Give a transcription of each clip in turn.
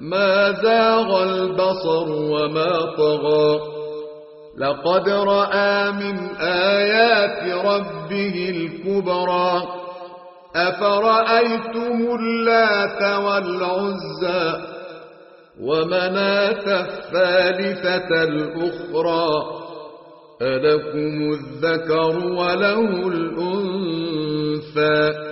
ما زاغ البصر وما طغى. لقد رأى من آيات ربه الكبرى. أفرأيتم اللات والعزى ومناة الثالثة الأخرى؟ ألكم الذكر وله الأنثى.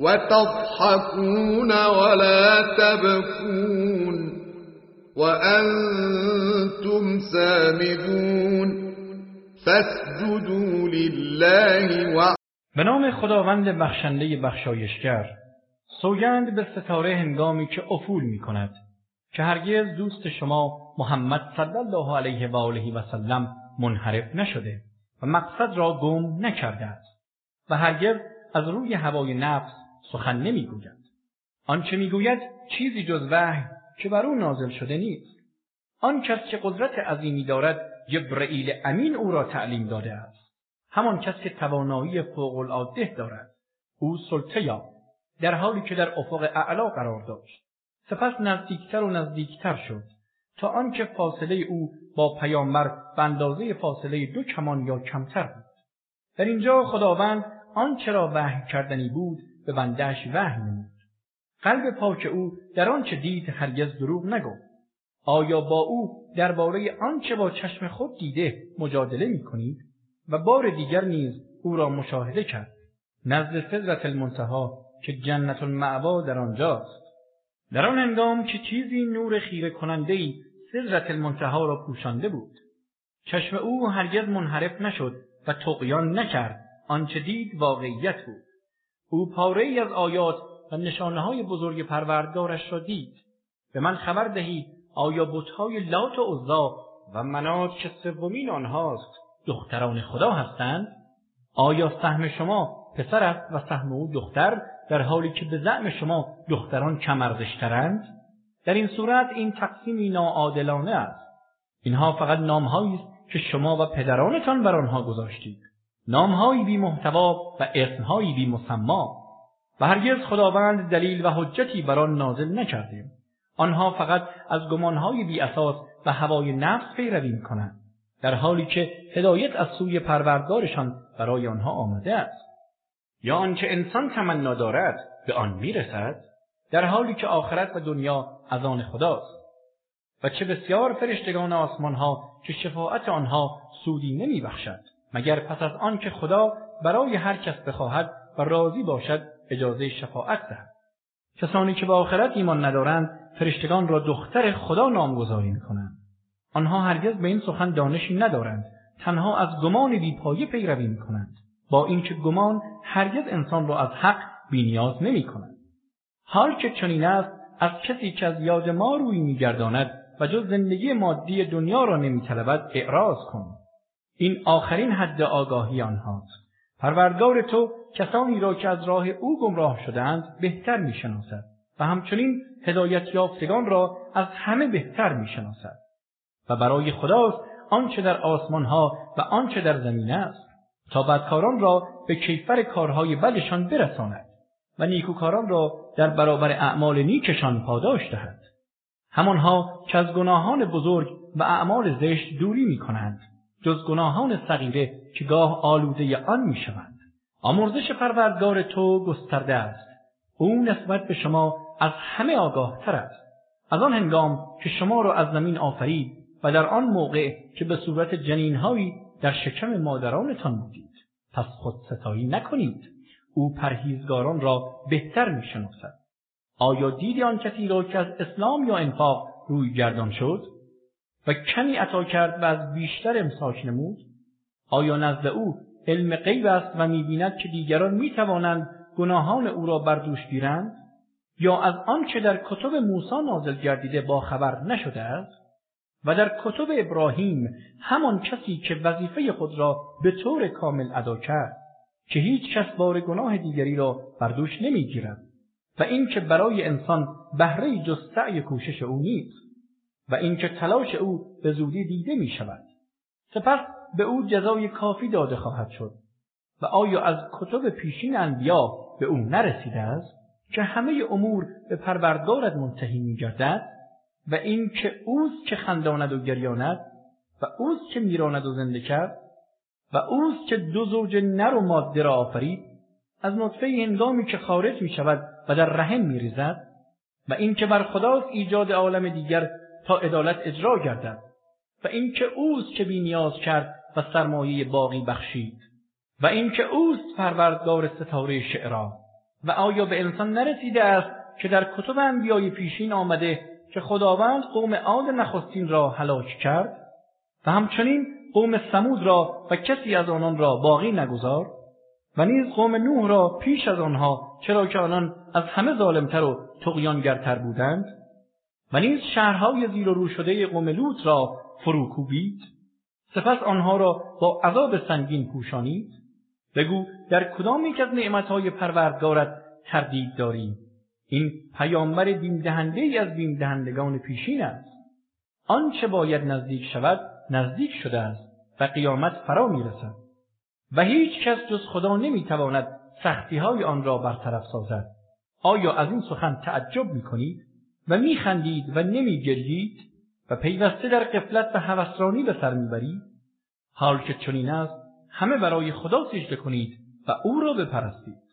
وتضحكون ولا تبكون وأنتم سامدون فاسجدوا لله و به نام خداوند بخشنده بخشایشگر سوگند به ستاره هنگامی که افول می کند که هرگز دوست شما محمد صلی الله علیه و آله و سلم منحرف نشده و مقصد را گم نکرده است و هرگز از روی هوای نفس سخن نمی‌گوید. آنچه می‌گوید چیزی جز وحی که بر او نازل شده نیست. آن کس که قدرت عظیمی دارد جبرئیل امین او را تعلیم داده است. همان کس که توانایی فوق العاده دارد. او سلطه در حالی که در افق اعلی قرار داشت. سپس نزدیکتر و نزدیکتر شد تا آنکه فاصله او با پیامبر به اندازه فاصله دو کمان یا کمتر بود. در اینجا خداوند آنچه را وحی کردنی بود به بنده‌اش وحی نمود. قلب پاک او در آنچه دید هرگز دروغ نگفت. آیا با او درباره آنچه با چشم خود دیده مجادله می کنید و بار دیگر نیز او را مشاهده کرد. نزد سدرة المنتهی که جنت المأوی در آنجاست. در آن هنگام که چیزی نور خیره کننده ای سدرة المنتهی را پوشانده بود. چشم او هرگز منحرف نشد و طغیان نکرد. آنچه دید واقعیت بود. او پاره ای از آیات و نشانه های بزرگ پروردگارش را دید. به من خبر دهید آیا بتهای لات و عزی و منات که سومین آنهاست دختران خدا هستند؟ آیا سهم شما پسر است و سهم او دختر در حالی که به زعم شما دختران کم ارزشترند؟ در این صورت این تقسیمی ناعادلانه است. اینها فقط نامهایی است که شما و پدرانتان بر آنها گذاشتید. نامهایی بی محتوا و اسمهایی بی مسما. و هرگز خداوند دلیل و حجتی بر آن نازل نکرده. آنها فقط از گمانهای بی اساس و هوای نفس پیروی می‌کنند در حالی که هدایت از سوی پروردگارشان برای آنها آمده است. آیا آنچه انسان تمنا دارد به آن می‌رسد در حالی که آخرت و دنیا از آن خداست. و چه بسیار فرشتگان آسمانها که شفاعت آنها سودی نمیبخشد. مگر پس از آن که خدا برای هر کس بخواهد و راضی باشد اجازه شفاعت دهد. کسانی که به آخرت ایمان ندارند فرشتگان را دختر خدا نامگذاری می‌کنند. آنها هرگز به این سخن دانشی ندارند. تنها از گمان بیپایه پیروی می‌کنند. با اینکه گمان هرگز انسان را از حق بینیاز نمی کند. حال که چنین است از کسی که از یاد ما روی میگرداند و جز زندگی مادی دنیا را نمیطلبد اعراض کن. این آخرین حد آگاهی آنهاست. پروردگار تو کسانی را که از راه او گمراه شدهاند بهتر می‌شناسد و همچنین هدایت یافتگان را از همه بهتر می‌شناسد. و برای خداست آنچه در آسمانها و آنچه در زمین است تا بدکاران را به کیفر کارهای بدشان برساند و نیکوکاران را در برابر اعمال نیکشان پاداش دهد. همانها که از گناهان بزرگ و اعمال زشت دوری می کنند جز گناهان صغیره که گاه آلوده آن می شوند. آمرزش پروردگار تو گسترده است. او نسبت به شما از همه آگاه تر است. از آن هنگام که شما را از زمین آفرید و در آن موقع که به صورت جنینهایی در شکم مادرانتان بودید. پس خود ستایی نکنید. او پرهیزگاران را بهتر می شناسد. آیا دیدی آن کسی را که از اسلام یا انفاق روی گردان شد و کمی عطا کرد و از بیشتر امساک نمود؟ آیا نزد او علم غیب است و می‌بیند که دیگران می‌توانند گناهان او را بر دوش گیرند؟ یا از آنچه در کتب موسی نازل گردیده با خبر نشده است؟ و در کتب ابراهیم همان کسی که وظیفه خود را به طور کامل ادا کرد که هیچ کس بار گناه دیگری را بر دوش نمی‌گیرد و اینکه برای انسان بهره‌ای جز سعی و کوشش او نیست. و اینکه تلاش او به زودی دیده می شود. سپس به او جزای کافی داده خواهد شد و آیا از کتب پیشین انبیا به او نرسیده است که همه امور به پروردگارت منتهی می گردد و اینکه اوست که خنداند و گریاند و اوست که میراند و زنده کرد و اوست که دو زوج نر و ماده را آفرید از نطفه هنگامی که خارج می شود و در رحم می ریزد و اینکه بر خداست ایجاد عالم دیگر تا عدالت اجرا گردد. و اینکه اوست که بی نیاز کرد و سرمایه باقی بخشید. و اینکه اوست پروردگار ستاره شعرا. و آیا به انسان نرسیده است که در کتب انبیای پیشین آمده که خداوند قوم عاد نخستین را هلاک کرد؟ و همچنین قوم سمود را و کسی از آنان را باقی نگذارد؟ و نیز قوم نوح را پیش از آنها چرا که آنان از همه ظالمتر و طغیانگرتر بودند؟ و نیز شهرهای زیر و رو شده قوم لوط را فروکوبید. سپس آنها را با عذاب سنگین پوشانید. بگو در کدام یک از نعمتهای پروردگارت تردید داری؟ این پیامبر بیم دهنده ای از بیم دهندگان پیشین است. آنچه باید نزدیک شود نزدیک شده است و قیامت فرا می‌رسد. و هیچ کس جز خدا نمی‌تواند سختی های آن را برطرف سازد. آیا از این سخن تعجب می کنید و میخندید و نمیگریید و پیوسته در غفلت و هوسرانی به سر می‌برید. حال که چنین است همه برای خدا سجده کنید و او را بپرستید.